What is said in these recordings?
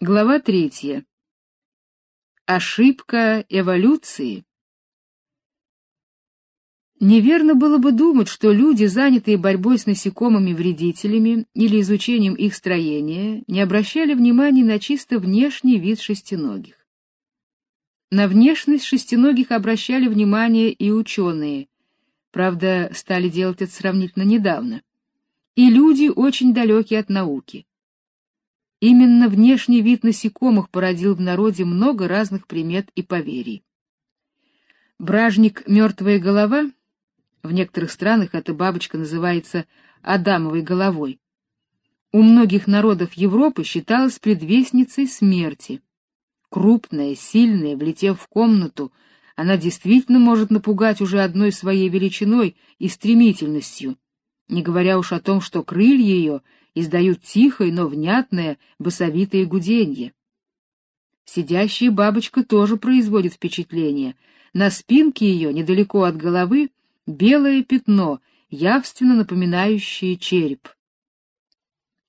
Глава третья. Ошибка эволюции. Неверно было бы думать, что люди, занятые борьбой с насекомыми-вредителями или изучением их строения, не обращали внимания на чисто внешний вид шестиногих. На внешность шестиногих обращали внимание и ученые, правда, стали делать это сравнительно недавно, и люди, очень далекие от науки. Именно внешний вид насекомых породил в народе много разных примет и поверий. Бражник «мертвая голова» в некоторых странах эта бабочка называется Адамовой головой. У многих народов Европы считалась предвестницей смерти. Крупная, сильная, влетев в комнату, она действительно может напугать уже одной своей величиной и стремительностью, не говоря уж о том, что крылья ее — издают тихое, но внятное басовитое гуденье. Сидящая бабочка тоже производит впечатление. На спинке ее, недалеко от головы, белое пятно, явственно напоминающее череп.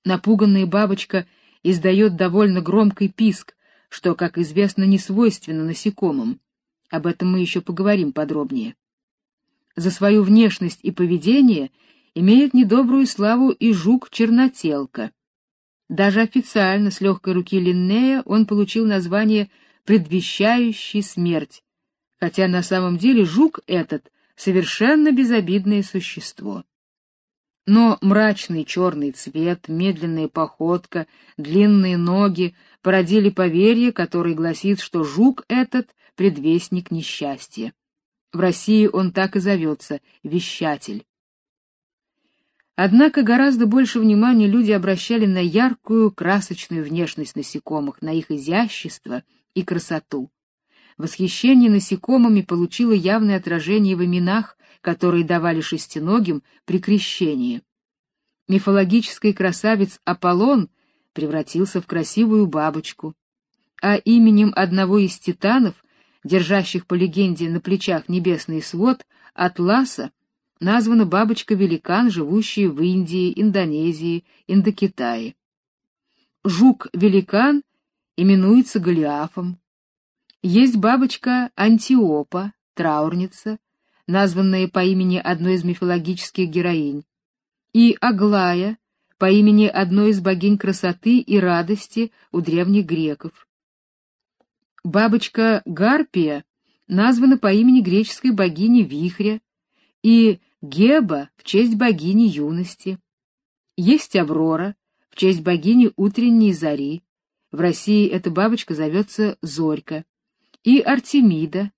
Напуганная бабочка издает довольно громкий писк, что, как известно, не свойственно насекомым. Об этом мы еще поговорим подробнее. За свою внешность и поведение имеет недобрую славу и жук-чернотелка. Даже официально с легкой руки Линнея он получил название «предвещающий смерть», хотя на самом деле жук этот совершенно безобидное существо. Но мрачный черный цвет, медленная походка, длинные ноги породили поверье, которое гласит, что жук этот — предвестник несчастья. В России он так и зовется — вещатель. Однако гораздо больше внимания люди обращали на яркую, красочную внешность насекомых, на их изящество и красоту. Восхищение насекомыми получило явное отражение в именах, которые давали шестиногим при крещении. Мифологический красавец Аполлон превратился в красивую бабочку, а именем одного из титанов, держащих по легенде на плечах небесный свод, Атласа, названа бабочка-великан, живущая в Индии, Индонезии, Индокитае. Жук-великан именуется Голиафом. Есть бабочка Антиопа, траурница, названная по имени одной из мифологических героинь, и Аглая, по имени одной из богинь красоты и радости у древних греков. Бабочка Гарпия названа по имени греческой богини Вихря, и Геба в честь богини юности. Есть Аврора в честь богини утренней зари. В России эта бабочка зовется Зорька. И Артемида.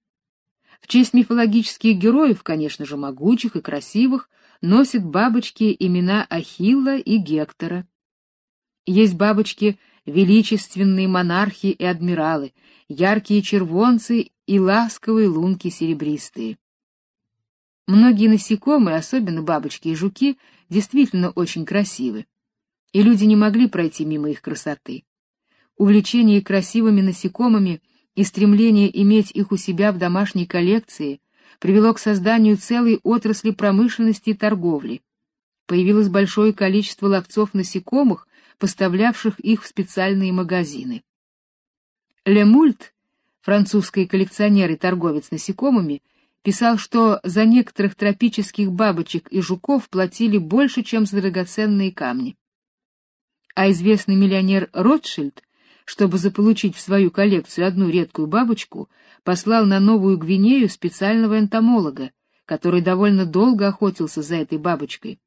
В честь мифологических героев, конечно же, могучих и красивых, носят бабочки имена Ахилла и Гектора. Есть бабочки величественные монархи и адмиралы, яркие червонцы и ласковые лунки серебристые. Многие насекомые, особенно бабочки и жуки, действительно очень красивы, и люди не могли пройти мимо их красоты. Увлечение красивыми насекомыми и стремление иметь их у себя в домашней коллекции привело к созданию целой отрасли промышленности и торговли. Появилось большое количество ловцов насекомых, поставлявших их в специальные магазины. Лемульт, французский коллекционер и торговец насекомыми, писал, что за некоторых тропических бабочек и жуков платили больше, чем за драгоценные камни. А известный миллионер Ротшильд, чтобы заполучить в свою коллекцию одну редкую бабочку, послал на Новую Гвинею специального энтомолога, который довольно долго охотился за этой бабочкой.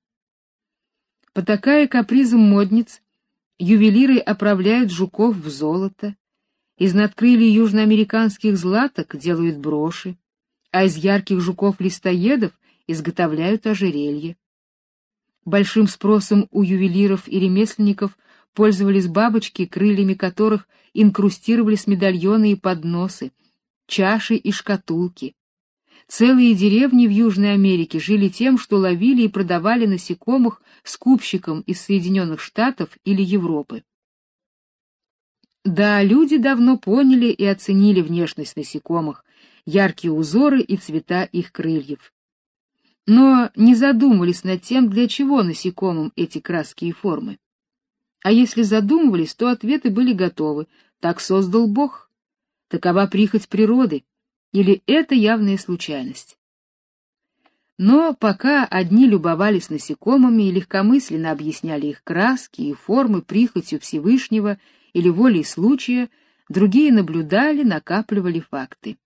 Потакая капризом модниц, ювелиры оправляют жуков в золото, из надкрылья южноамериканских златок делают броши, а из ярких жуков-листоедов изготовляют ожерелья. Большим спросом у ювелиров и ремесленников пользовались бабочки, крыльями которых инкрустировались медальоны и подносы, чаши и шкатулки. Целые деревни в Южной Америке жили тем, что ловили и продавали насекомых скупщикам из Соединенных Штатов или Европы. Да, люди давно поняли и оценили внешность насекомых, яркие узоры и цвета их крыльев. Но не задумывались над тем, для чего насекомым эти краски и формы. А если задумывались, то ответы были готовы. Так создал Бог. Такова прихоть природы. Или это явная случайность. Но пока одни любовались насекомыми и легкомысленно объясняли их краски и формы прихотью Всевышнего или волей случая, другие наблюдали, накапливали факты.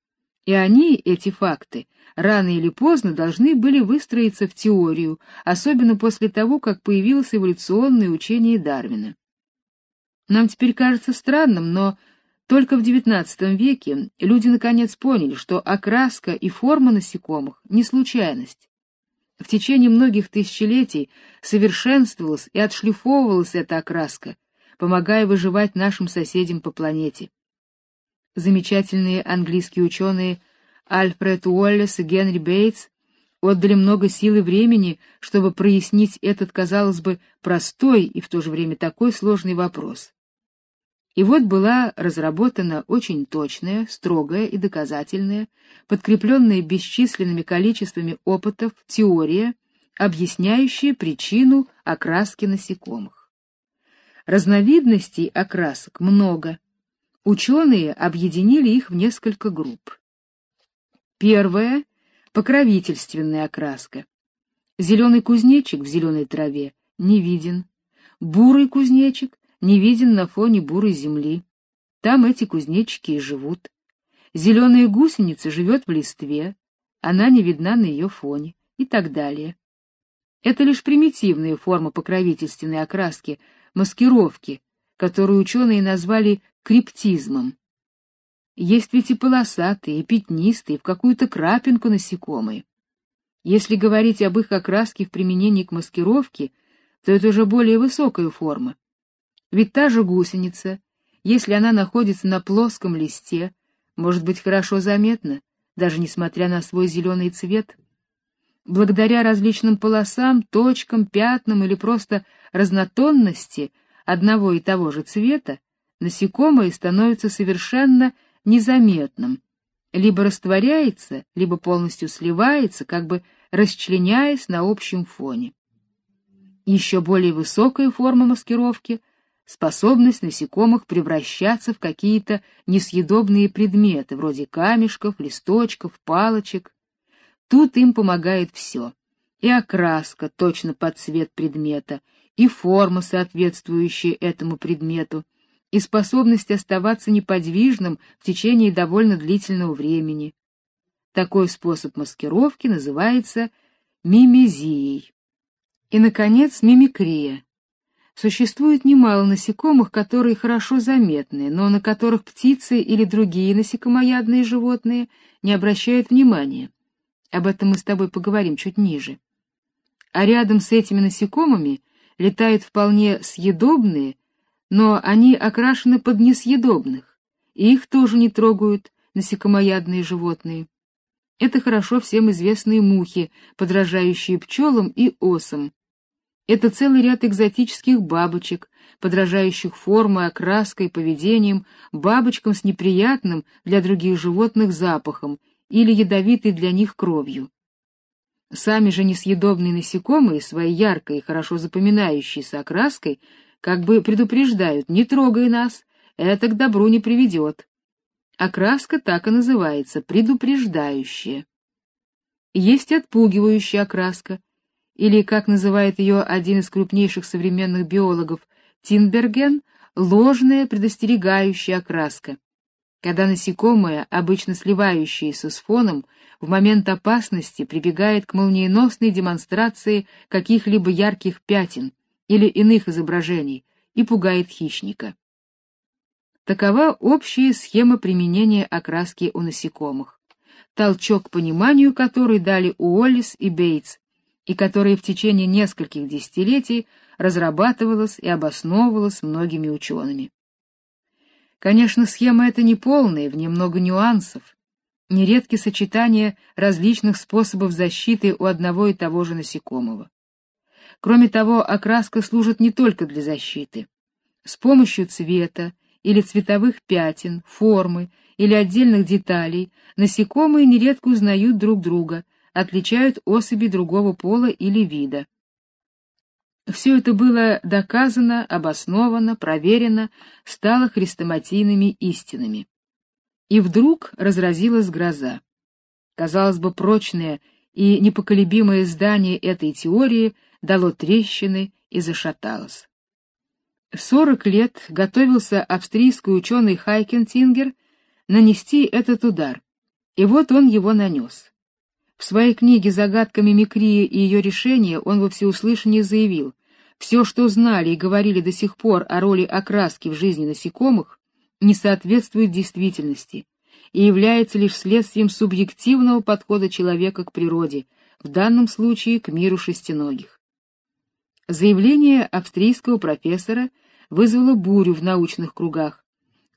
И они, эти факты, рано или поздно должны были выстроиться в теорию, особенно после того, как появилось эволюционное учение Дарвина. Нам теперь кажется странным, но только в XIX веке люди наконец поняли, что окраска и форма насекомых не случайность. В течение многих тысячелетий совершенствовалась и отшлифовывалась эта окраска, помогая выживать нашим соседям по планете. Замечательные английские ученые Альфред Уоллес и Генри Бейтс отдали много сил и времени, чтобы прояснить этот, казалось бы, простой и в то же время такой сложный вопрос. И вот была разработана очень точная, строгая и доказательная, подкрепленная бесчисленными количествами опытов, теория, объясняющая причину окраски насекомых. Разновидностей окрасок много. Ученые объединили их в несколько групп. Первая — покровительственная окраска. Зеленый кузнечик в зеленой траве не виден. Бурый кузнечик не виден на фоне бурой земли. Там эти кузнечики и живут. Зеленая гусеница живет в листве, она не видна на ее фоне и так далее. Это лишь примитивная форма покровительственной окраски, маскировки, которую ученые назвали криптизмом. Есть ведь и полосатые, и пятнистые, в какую-то крапинку насекомые. Если говорить об их окраске в применении к маскировке, то это уже более высокая форма, ведь та же гусеница, если она находится на плоском листе, может быть хорошо заметна, даже несмотря на свой зеленый цвет. Благодаря различным полосам, точкам, пятнам или просто разнотонности одного и того же цвета, насекомое становится совершенно незаметным, либо растворяется, либо полностью сливается, как бы расчленяясь на общем фоне. Еще более высокая форма маскировки способность насекомых превращаться в какие-то несъедобные предметы, вроде камешков, листочков, палочек. Тут им помогает все. И окраска точно под цвет предмета, и форма, соответствующая этому предмету, и способность оставаться неподвижным в течение довольно длительного времени. Такой способ маскировки называется мимезией. И наконец, мимикрия Существует немало насекомых, которые хорошо заметны, но на которых птицы или другие насекомоядные животные не обращают внимания. Об этом мы с тобой поговорим чуть ниже. А рядом с этими насекомыми летают вполне съедобные, но они окрашены под несъедобных, и их тоже не трогают насекомоядные животные. Это хорошо всем известные мухи, подражающие пчелам и осам, это целый ряд экзотических бабочек, подражающих формой, окраской, поведением, бабочкам с неприятным для других животных запахом или ядовитой для них кровью. Сами же несъедобные насекомые своей яркой и хорошо запоминающейся окраской как бы предупреждают: "Не трогай нас, это к добру не приведет». Окраска так и называется предупреждающая. Есть отпугивающая окраска, или, как называет ее один из крупнейших современных биологов, Тинберген, ложная предостерегающая окраска. Когда насекомое, обычно сливающееся с фоном, в момент опасности прибегает к молниеносной демонстрации каких-либо ярких пятен или иных изображений и пугает хищника. Такова общая схема применения окраски у насекомых, толчок пониманию которой дали Уоллес и Бейтс, и которая в течение нескольких десятилетий разрабатывалась и обосновывалась многими учеными. Конечно, схема эта не полная, в ней много нюансов, нередки сочетания различных способов защиты у одного и того же насекомого. Кроме того, окраска служит не только для защиты. С помощью цвета или цветовых пятен, формы или отдельных деталей насекомые нередко узнают друг друга отличают особи другого пола или вида. Все это было доказано, обосновано, проверено, стало хрестоматийными истинами. И вдруг разразилась гроза. Казалось бы, прочное и непоколебимое здание этой теории дало трещины и зашаталось. Сорок лет готовился австрийский ученый Хайкентингер нанести этот удар, и вот он его нанес. В своей книге «Загадка мимикрии и ее решения» он во всеуслышание заявил, все, что знали и говорили до сих пор о роли окраски в жизни насекомых, не соответствует действительности и является лишь следствием субъективного подхода человека к природе, в данном случае к миру шестиногих. Заявление австрийского профессора вызвало бурю в научных кругах,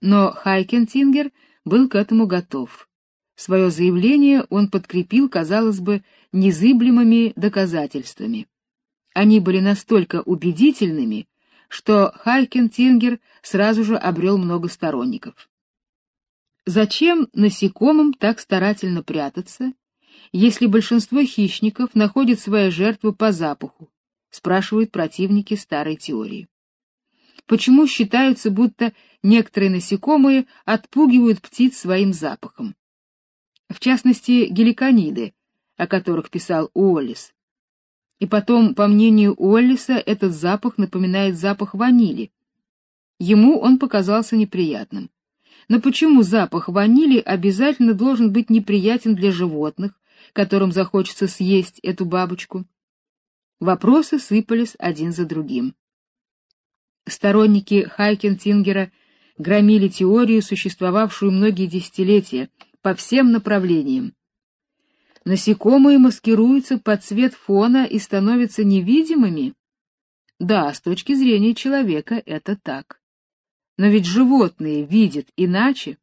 но Хайкентингер был к этому готов. Свое заявление он подкрепил, казалось бы, незыблемыми доказательствами. Они были настолько убедительными, что Хайкентингер сразу же обрел много сторонников. Зачем насекомым так старательно прятаться, если большинство хищников находит свою жертву по запаху, спрашивают противники старой теории. Почему считается, будто некоторые насекомые отпугивают птиц своим запахом? В частности, геликониды, о которых писал Уоллес, и потом, по мнению Уоллиса, этот запах напоминает запах ванили. Ему он показался неприятным. Но почему запах ванили обязательно должен быть неприятен для животных, которым захочется съесть эту бабочку? Вопросы сыпались один за другим. Сторонники Хайкентингера громили теорию, существовавшую многие десятилетия, по всем направлениям. Насекомые маскируются под цвет фона и становятся невидимыми? Да, с точки зрения человека это так. Но ведь животные видят иначе.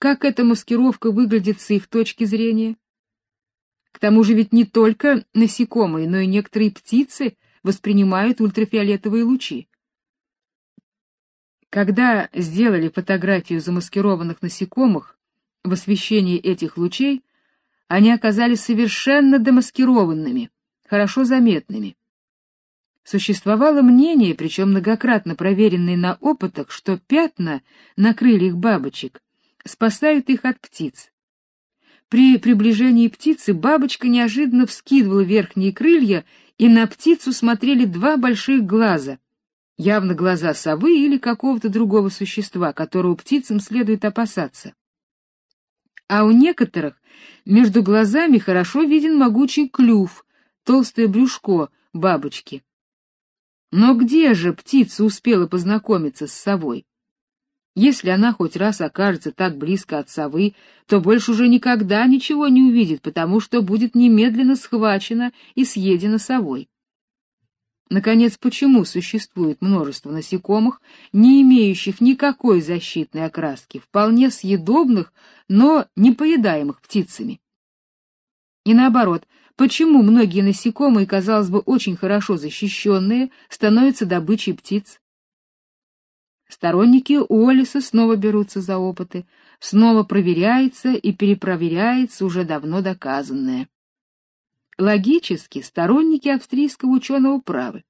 Как эта маскировка выглядит с их точки зрения? К тому же ведь не только насекомые, но и некоторые птицы воспринимают ультрафиолетовые лучи. Когда сделали фотографию замаскированных насекомых в освещении этих лучей, они оказались совершенно демаскированными, хорошо заметными. Существовало мнение, причем многократно проверенное на опытах, что пятна на крыльях бабочек спасают их от птиц. При приближении птицы бабочка неожиданно вскидывала верхние крылья, и на птицу смотрели два больших глаза, явно глаза совы или какого-то другого существа, которого птицам следует опасаться а у некоторых между глазами хорошо виден могучий клюв, толстое брюшко бабочки. Но где же птица успела познакомиться с совой? Если она хоть раз окажется так близко от совы, то больше уже никогда ничего не увидит, потому что будет немедленно схвачена и съедена совой. Наконец, почему существует множество насекомых, не имеющих никакой защитной окраски, вполне съедобных, но непоедаемых птицами? И наоборот, почему многие насекомые, казалось бы, очень хорошо защищенные, становятся добычей птиц? Сторонники Уоллиса снова берутся за опыты, снова проверяется и перепроверяется уже давно доказанное. Логически сторонники австрийского ученого правы.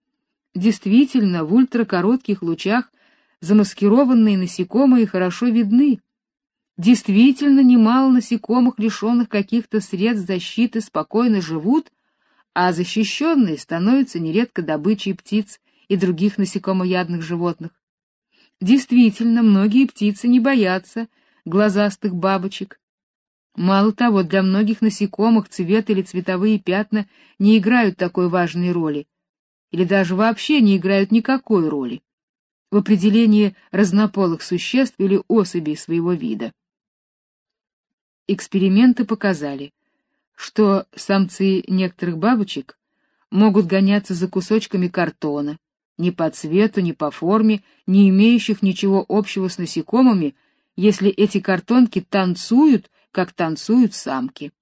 Действительно, в ультракоротких лучах замаскированные насекомые хорошо видны. Действительно, немало насекомых, лишенных каких-то средств защиты, спокойно живут, а защищенные становятся нередко добычей птиц и других насекомоядных животных. Действительно, многие птицы не боятся глазастых бабочек, Мало того, для многих насекомых цвет или цветовые пятна не играют такой важной роли, или даже вообще не играют никакой роли в определении разнополых существ или особей своего вида. Эксперименты показали, что самцы некоторых бабочек могут гоняться за кусочками картона, ни по цвету, ни по форме, не имеющих ничего общего с насекомыми, если эти картонки танцуют как танцуют самки.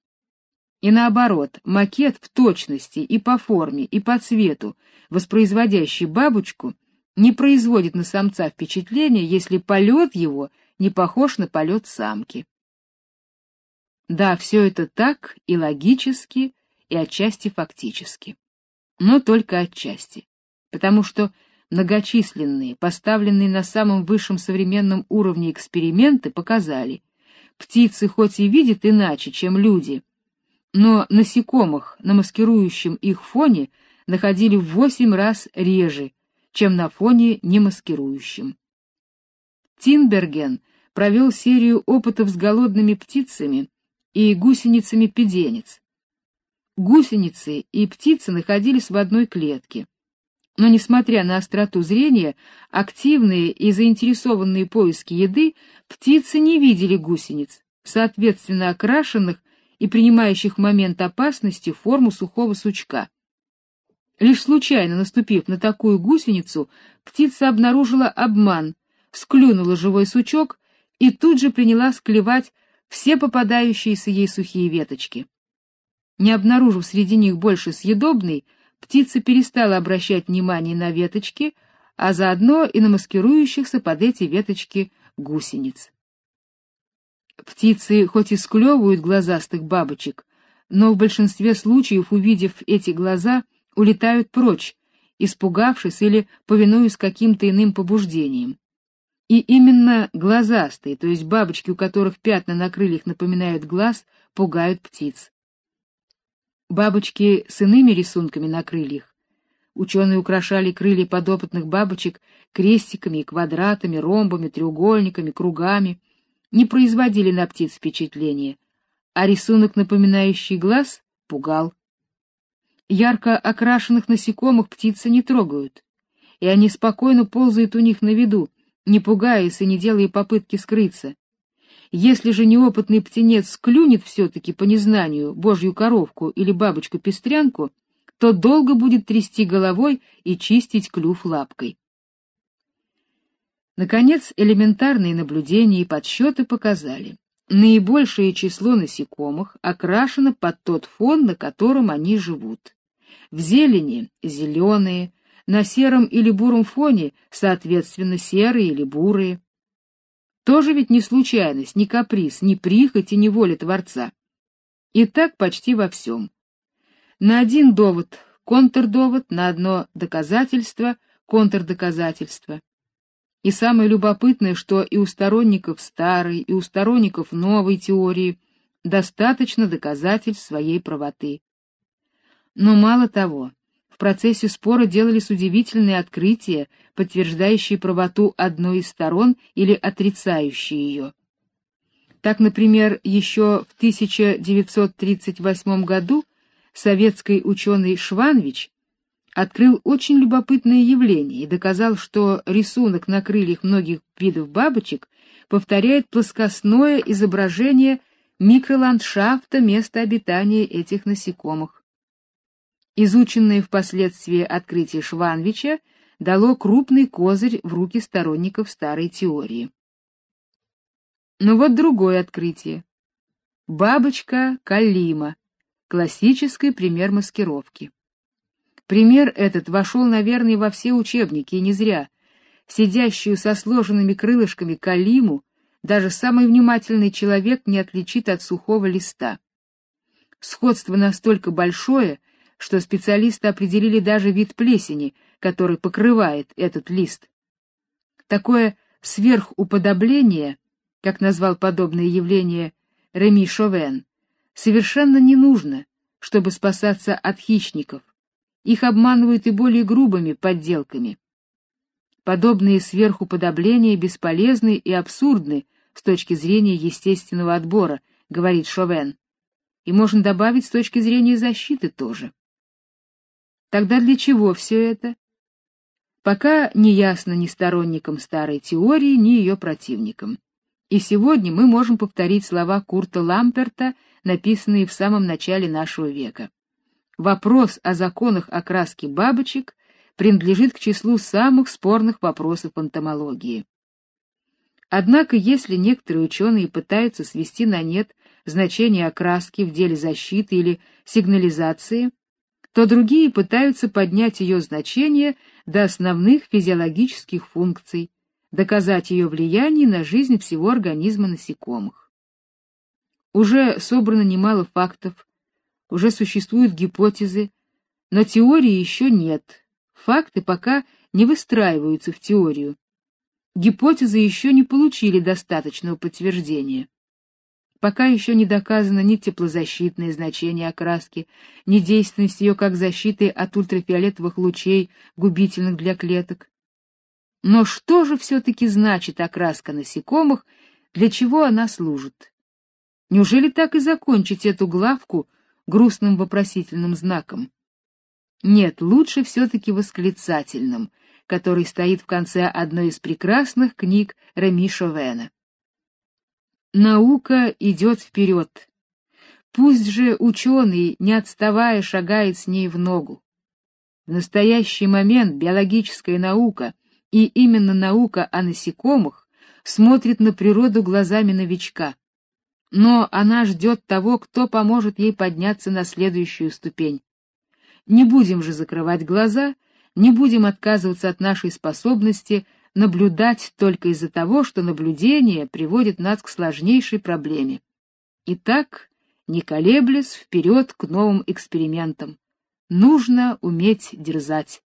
И наоборот, макет в точности и по форме, и по цвету, воспроизводящий бабочку, не производит на самца впечатления, если полет его не похож на полет самки. Да, все это так и логически, и отчасти фактически. Но только отчасти. Потому что многочисленные, поставленные на самом высшем современном уровне эксперименты показали, птицы хоть и видят иначе, чем люди, но насекомых на маскирующем их фоне находили в восемь раз реже, чем на фоне немаскирующем. Тинберген провел серию опытов с голодными птицами и гусеницами педенец. Гусеницы и птицы находились в одной клетке. Но несмотря на остроту зрения, активные и заинтересованные поиски еды, птицы не видели гусениц, соответственно окрашенных и принимающих в момент опасности форму сухого сучка. Лишь случайно наступив на такую гусеницу, птица обнаружила обман, склюнула живой сучок и тут же принялась клевать все попадающиеся ей сухие веточки. Не обнаружив среди них больше съедобной, птица перестала обращать внимание на веточки, а заодно и на маскирующихся под эти веточки гусениц. Птицы хоть и склевывают глазастых бабочек, но в большинстве случаев, увидев эти глаза, улетают прочь, испугавшись или повинуясь каким-то иным побуждениям. И именно глазастые, то есть бабочки, у которых пятна на крыльях напоминают глаз, пугают птиц. Бабочки с иными рисунками на крыльях. Ученые украшали крылья подопытных бабочек крестиками квадратами, ромбами, треугольниками, кругами, не производили на птиц впечатления, а рисунок, напоминающий глаз, пугал. Ярко окрашенных насекомых птицы не трогают, и они спокойно ползают у них на виду, не пугаясь и не делая попытки скрыться. Если же неопытный птенец клюнет все-таки по незнанию божью коровку или бабочку-пестрянку, то долго будет трясти головой и чистить клюв лапкой. Наконец, элементарные наблюдения и подсчеты показали, наибольшее число насекомых окрашено под тот фон, на котором они живут. В зелени — зеленые, на сером или буром фоне, соответственно, серые или бурые. Тоже ведь не случайность, не каприз, не прихоть и не воля Творца. И так почти во всем. На один довод — контрдовод, на одно доказательство — контрдоказательство. И самое любопытное, что и у сторонников старой, и у сторонников новой теории достаточно доказательств своей правоты. Но мало того, в процессе спора делались удивительные открытия, подтверждающие правоту одной из сторон или отрицающие ее. Так, например, еще в 1938 году советский ученый Шванвич открыл очень любопытное явление и доказал, что рисунок на крыльях многих видов бабочек повторяет плоскостное изображение микроландшафта места обитания этих насекомых. Изученное впоследствии открытие Шванвича дало крупный козырь в руки сторонников старой теории. Но вот другое открытие. Бабочка Калима. Классический пример маскировки. Пример этот вошел, наверное, во все учебники, и не зря. Сидящую со сложенными крылышками Калиму даже самый внимательный человек не отличит от сухого листа. Сходство настолько большое, что специалисты определили даже вид плесени, который покрывает этот лист. Такое сверхуподобление, как назвал подобное явление Реми Шовен, совершенно не нужно, чтобы спасаться от хищников. Их обманывают и более грубыми подделками. Подобные сверхуподобления бесполезны и абсурдны с точки зрения естественного отбора, говорит Шовен. И можно добавить с точки зрения защиты тоже. Тогда для чего все это? Пока не ясно ни сторонникам старой теории, ни ее противникам. И сегодня мы можем повторить слова Курта Ламперта, написанные в самом начале нашего века. Вопрос о законах окраски бабочек принадлежит к числу самых спорных вопросов энтомологии. Однако, если некоторые ученые пытаются свести на нет значение окраски в деле защиты или сигнализации, то другие пытаются поднять ее значение до основных физиологических функций, доказать ее влияние на жизнь всего организма насекомых. Уже собрано немало фактов, уже существуют гипотезы, но теории еще нет, Факты пока не выстраиваются в теорию. Гипотезы еще не получили достаточного подтверждения. Пока еще не доказано ни теплозащитное значение окраски, ни действенность ее как защиты от ультрафиолетовых лучей, губительных для клеток. Но что же все-таки значит окраска насекомых, для чего она служит? Неужели так и закончить эту главку грустным вопросительным знаком? Нет, лучше все-таки восклицательным, который стоит в конце одной из прекрасных книг Реми Шовена. Наука идет вперед. Пусть же ученый, не отставая, шагает с ней в ногу. В настоящий момент биологическая наука, и именно наука о насекомых, смотрит на природу глазами новичка. Но она ждет того, кто поможет ей подняться на следующую ступень. Не будем же закрывать глаза, не будем отказываться от нашей способности наблюдать только из-за того, что наблюдение приводит нас к сложнейшей проблеме. Итак, не колеблясь, вперед к новым экспериментам. Нужно уметь дерзать.